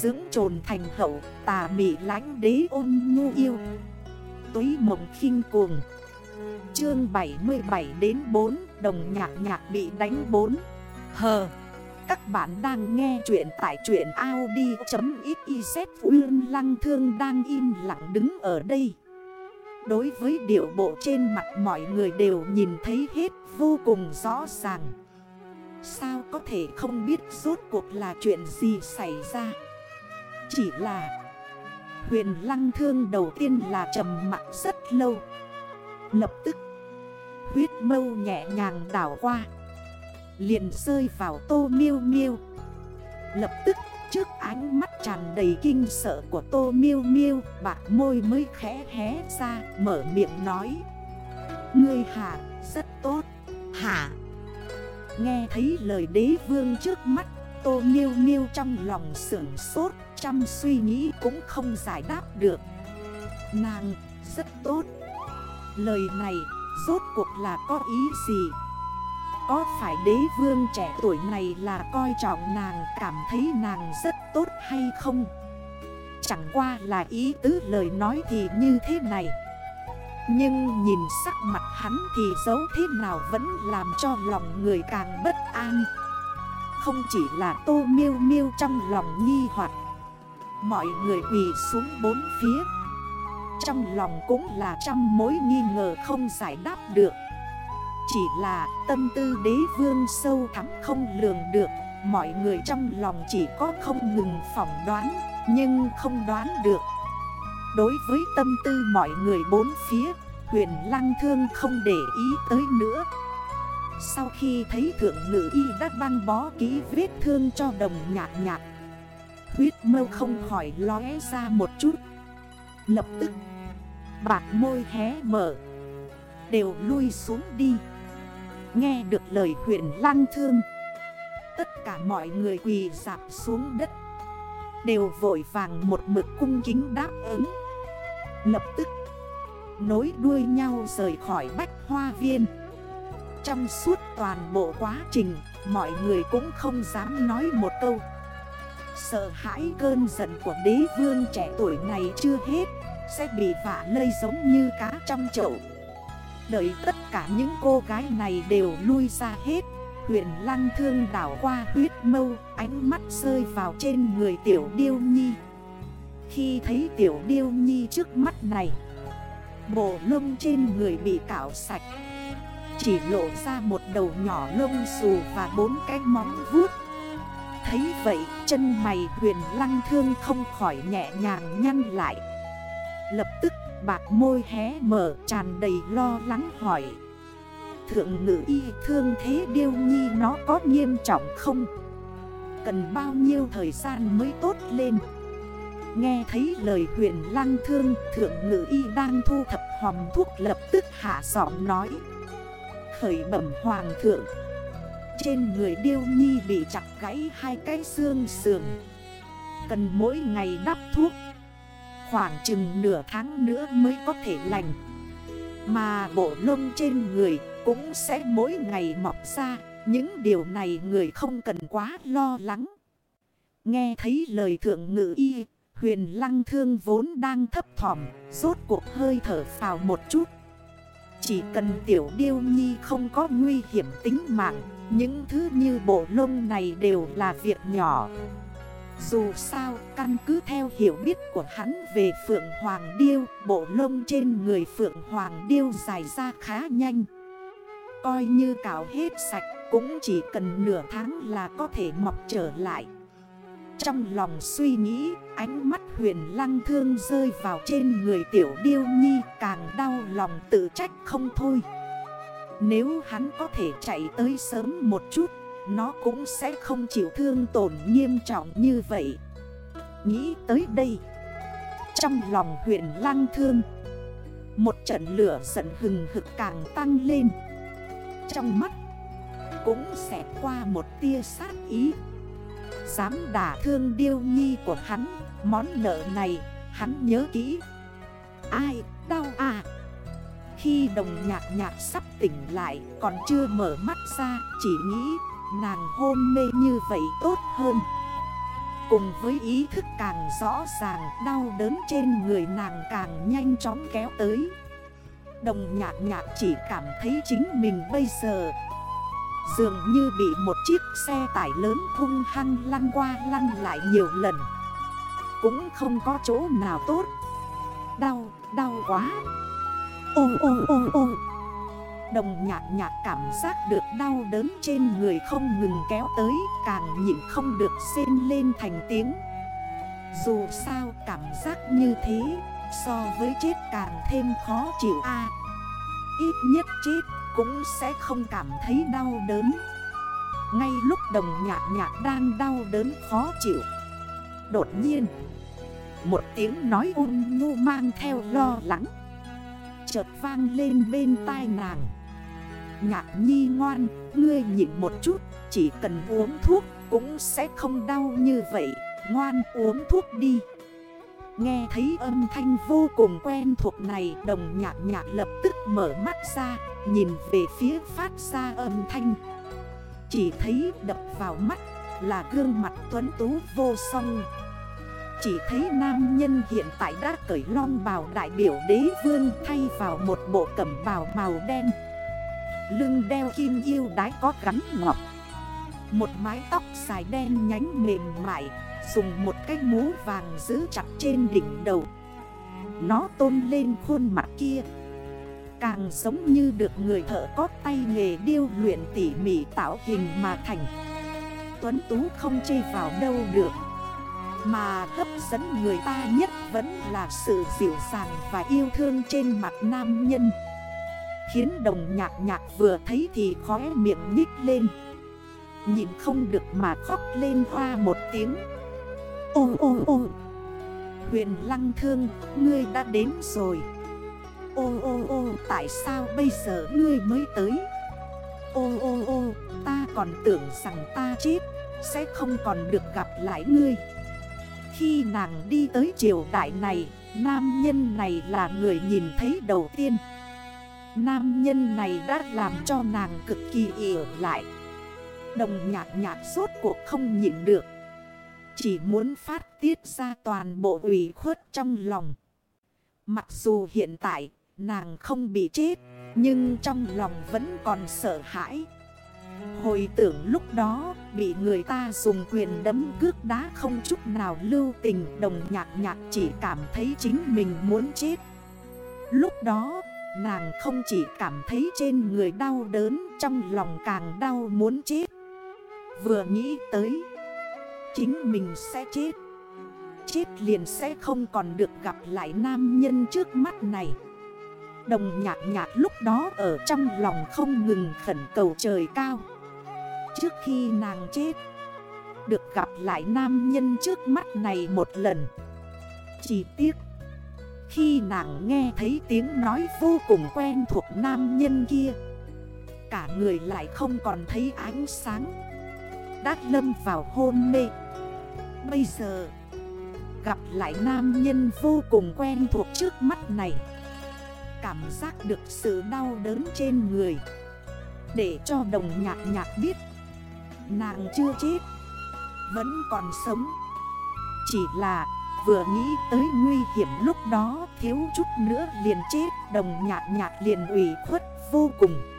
Dưỡng trồn thành hậu, tà mị lánh đế ôn nhu yêu. Túy mộng khinh cuồng. Chương 77 đến 4 Đồng nhạc nhạc bị đánh 4 Hờ, Các bạn đang nghe chuyện tại chuyện Audi.xyz Uyên lăng thương đang im lặng đứng ở đây. Đối với điệu bộ trên mặt mọi người đều nhìn thấy hết vô cùng rõ ràng. Sao có thể không biết rốt cuộc là chuyện gì xảy ra? Chỉ là Huyền lăng thương đầu tiên là trầm mặt rất lâu. Lập tức Huyết mâu nhẹ nhàng đảo qua Liền rơi vào tô miêu miêu. Lập tức trước ánh mắt tràn đầy kinh sợ của tô miêu miêu Bạc môi mới khẽ hé ra mở miệng nói Ngươi hả rất tốt. Hả Nghe thấy lời đế vương trước mắt Tô miêu miêu trong lòng sưởng sốt Chăm suy nghĩ cũng không giải đáp được. Nàng, rất tốt. Lời này, rốt cuộc là có ý gì? Có phải đế vương trẻ tuổi này là coi trọng nàng, Cảm thấy nàng rất tốt hay không? Chẳng qua là ý tứ lời nói thì như thế này. Nhưng nhìn sắc mặt hắn thì dấu thế nào vẫn làm cho lòng người càng bất an. Không chỉ là tô miêu miêu trong lòng nghi hoặc Mọi người quỳ xuống bốn phía. Trong lòng cũng là trăm mối nghi ngờ không giải đáp được. Chỉ là tâm tư đế vương sâu thắm không lường được. Mọi người trong lòng chỉ có không ngừng phỏng đoán, Nhưng không đoán được. Đối với tâm tư mọi người bốn phía, Huyền lăng thương không để ý tới nữa. Sau khi thấy thượng ngữ y đã băng bó ký vết thương cho đồng nhạc nhạc Huyết mâu không khỏi lóe ra một chút. Lập tức, Bạc môi hé mở. Đều lui xuống đi. Nghe được lời huyện lăng thương, Tất cả mọi người quỳ dạp xuống đất. Đều vội vàng một mực cung kính đáp ứng. Lập tức, Nối đuôi nhau rời khỏi bách hoa viên. Trong suốt toàn bộ quá trình, Mọi người cũng không dám nói một câu. Sợ hãi cơn giận của đế vương trẻ tuổi này chưa hết, Sẽ bị vả lây giống như cá trong chậu. Đợi tất cả những cô gái này đều lui ra hết, Huyền lăng thương đảo qua huyết mâu, Ánh mắt rơi vào trên người tiểu điêu nhi. Khi thấy tiểu điêu nhi trước mắt này, Bộ lông trên người bị cạo sạch, Chỉ lộ ra một đầu nhỏ lông xù và bốn cái móng vuốt. Thấy vậy, chân mày huyền lăng thương không khỏi nhẹ nhàng nhăn lại Lập tức, bạc môi hé mở, tràn đầy lo lắng hỏi Thượng nữ y thương thế điêu nhi nó có nghiêm trọng không? Cần bao nhiêu thời gian mới tốt lên? Nghe thấy lời huyền lăng thương, Thượng ngữ y đang thu thập hòm thuốc lập tức hạ giọng nói Khởi bẩm hoàng thượng, trên người điêu nhi bị chặt gãy hai cái xương sườn. Cần mỗi ngày đắp thuốc. Khoảng chừng nửa tháng nữa mới có thể lành. Mà bộ lông trên người cũng sẽ mỗi ngày mọc ra. Những điều này người không cần quá lo lắng. Nghe thấy lời thượng ngự y, Huyền lăng thương vốn đang thấp thỏm, Rốt cuộc hơi thở vào một chút. Chỉ cần tiểu điêu nhi không có nguy hiểm tính mạng, những thứ như bộ lông này đều là việc nhỏ. Dù sao, căn cứ theo hiểu biết của hắn về Phượng Hoàng Điêu, Bộ lông trên người Phượng Hoàng Điêu dài ra khá nhanh. Coi như cào hết sạch, cũng chỉ cần nửa tháng là có thể mọc trở lại. Trong lòng suy nghĩ, ánh mắt huyền lăng thương rơi vào trên người tiểu điêu nhi, Càng đau lòng tự trách không thôi. Nếu hắn có thể chạy tới sớm một chút, Nó cũng sẽ không chịu thương tổn nghiêm trọng như vậy. Nghĩ tới đây, Trong lòng Huyền lang thương, Một trận lửa giận hừng hực càng tăng lên. Trong mắt Cũng sẽ qua một tia sát ý. Dám đả thương điêu nhi của hắn, Món nợ này, hắn nhớ kỹ. Ai, đau à? Khi đồng nhạc nhạc sắp tỉnh lại, còn chưa mở mắt ra, Chỉ nghĩ, nàng hôn mê như vậy tốt hơn. Cùng với ý thức càng rõ ràng, Đau đớn trên người nàng càng nhanh chóng kéo tới. Đồng nhạc nhạc chỉ cảm thấy chính mình bây giờ Dường như bị một chiếc xe tải lớn hung hăng lăn qua lăn lại nhiều lần. Cũng không có chỗ nào tốt. Đau, đau quá. Ôm ôm ôm ôm. Đồng nhạc nhạc cảm giác được đau đớn trên người không ngừng kéo tới Càng nhịn không được xên lên thành tiếng. Dù sao cảm giác như thế So với chết càng thêm khó chịu a. Ít nhất chết cũng sẽ không cảm thấy đau đớn. Ngay lúc đồng nhạc nhạc đang đau đớn khó chịu Đột nhiên Một tiếng nói ôn nhu mang theo lo lắng Chợt vang lên bên tai nàng. Nhạc nhi ngoan, ngươi nhịn một chút Chỉ cần uống thuốc cũng sẽ không đau như vậy Ngoan uống thuốc đi. Nghe thấy âm thanh vô cùng quen thuộc này Đồng nhạc nhạc lập tức mở mắt ra Nhìn về phía phát ra âm thanh. Chỉ thấy đập vào mắt là gương mặt tuấn tú vô song. Chỉ thấy nam nhân hiện tại đã cởi long bào đại biểu đế vương Thay vào một bộ cẩm bào màu đen. Lưng đeo kim yêu đái có gắn ngọc. Một mái tóc dài đen nhánh mềm mại, Dùng một cái mũ vàng giữ chặt trên đỉnh đầu. Nó tôn lên khuôn mặt kia. Càng giống như được người thợ có tay nghề điêu luyện tỉ mỉ tạo hình mà thành. Tuấn Tú không chê vào đâu được, Mà hấp dẫn người ta nhất vẫn là sự dịu dàng và yêu thương trên mặt nam nhân. Khiến đồng nhạc nhạc vừa thấy thì khóe miệng nhích lên. Nhìn không được mà khóc lên hoa một tiếng. Ô ô ô. Huyền lăng thương, Ngươi đã đến rồi. Ô ô ô Tại sao bây giờ ngươi mới tới? Ô ô ô Ta còn tưởng rằng ta chết, Sẽ không còn được gặp lại ngươi. Khi nàng đi tới triều đại này, Nam nhân này là người nhìn thấy đầu tiên. Nam nhân này đã làm cho nàng cực kỳ ỉa lại. Đồng nhạc nhạc suốt cuộc không nhịn được. Chỉ muốn phát tiết ra toàn bộ ủy khuất trong lòng. Mặc dù hiện tại nàng không bị chết, Nhưng trong lòng vẫn còn sợ hãi. Hồi tưởng lúc đó, bị người ta dùng quyền đấm cước đá không chút nào lưu tình, Đồng nhạc nhạc chỉ cảm thấy chính mình muốn chết. Lúc đó, Nàng không chỉ cảm thấy trên người đau đớn, Trong lòng càng đau muốn chết. Vừa nghĩ tới, Chính mình sẽ chết. Chết liền sẽ không còn được gặp lại nam nhân trước mắt này. Đồng nhạc nhạc lúc đó ở trong lòng không ngừng khẩn cầu trời cao. Trước khi nàng chết, Được gặp lại nam nhân trước mắt này một lần. Chỉ tiếc, khi nàng nghe thấy tiếng nói vô cùng quen thuộc nam nhân kia, Cả người lại không còn thấy ánh sáng. Đã lâm vào hôn mê. Bây giờ, Gặp lại nam nhân vô cùng quen thuộc trước mắt này. Cảm giác được sự đau đớn trên người. Để cho đồng nhạc nhạc biết, Nàng chưa chết, Vẫn còn sống. Chỉ là Vừa nghĩ tới nguy hiểm lúc đó thiếu chút nữa liền chết, Đồng nhạc nhạc liền ủy khuất vô cùng.